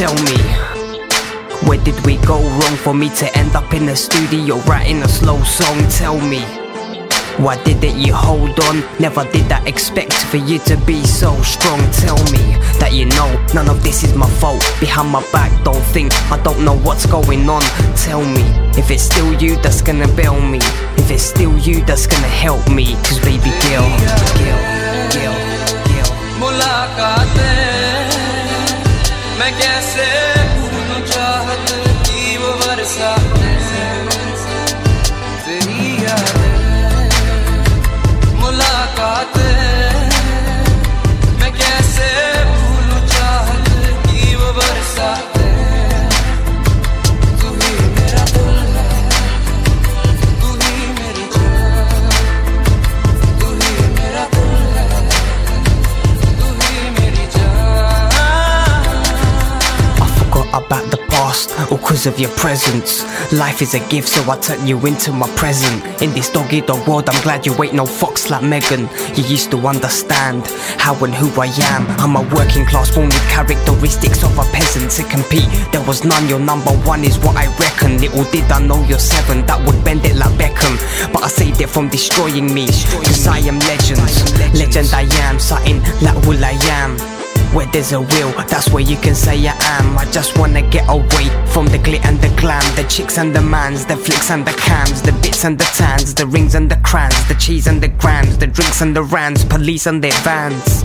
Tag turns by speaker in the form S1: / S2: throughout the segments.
S1: tell me. Where did we go wrong for me to end up in the studio writing a slow song? Tell me. Why didn't you hold on? Never did I expect for you to be so strong. Tell me that you know none of this is my fault. Behind my back, don't think I don't know what's going on. Tell me if it's still you that's gonna bail me. If it's still you that's gonna help me. Cause baby girl, girl, girl, girl. Como é que é ser? All cause of your presence. Life is a gift, so I turn you into my present. In this dog eat dog world, I'm glad you ain't no fox like Megan. You used to understand how and who I am. I'm a working class born with characteristics of a peasant. To compete, there was none. Your number one is what I reckon. Little did I know you're seven, that would bend it like Beckham. But I saved it from destroying me, cause I am legend. Legend I am, something like will I am. Where there's a will, that's where you can say I am. I just wanna get away from the glit and the glam, the chicks and the mans, the flicks and the cams, the bits and the tans, the rings and the crans, the cheese and the grams, the drinks and the rands, police and their vans.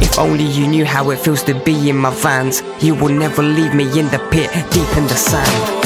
S1: If only you knew how it feels to be in my vans, you will never leave me in the pit, deep in the sand.